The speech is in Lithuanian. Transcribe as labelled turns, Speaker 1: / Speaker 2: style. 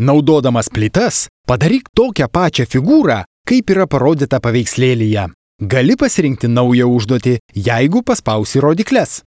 Speaker 1: Naudodamas plytas, padaryk tokią pačią figūrą, kaip yra parodyta paveikslėlyje. Gali pasirinkti naują užduotį, jeigu paspausi rodikles.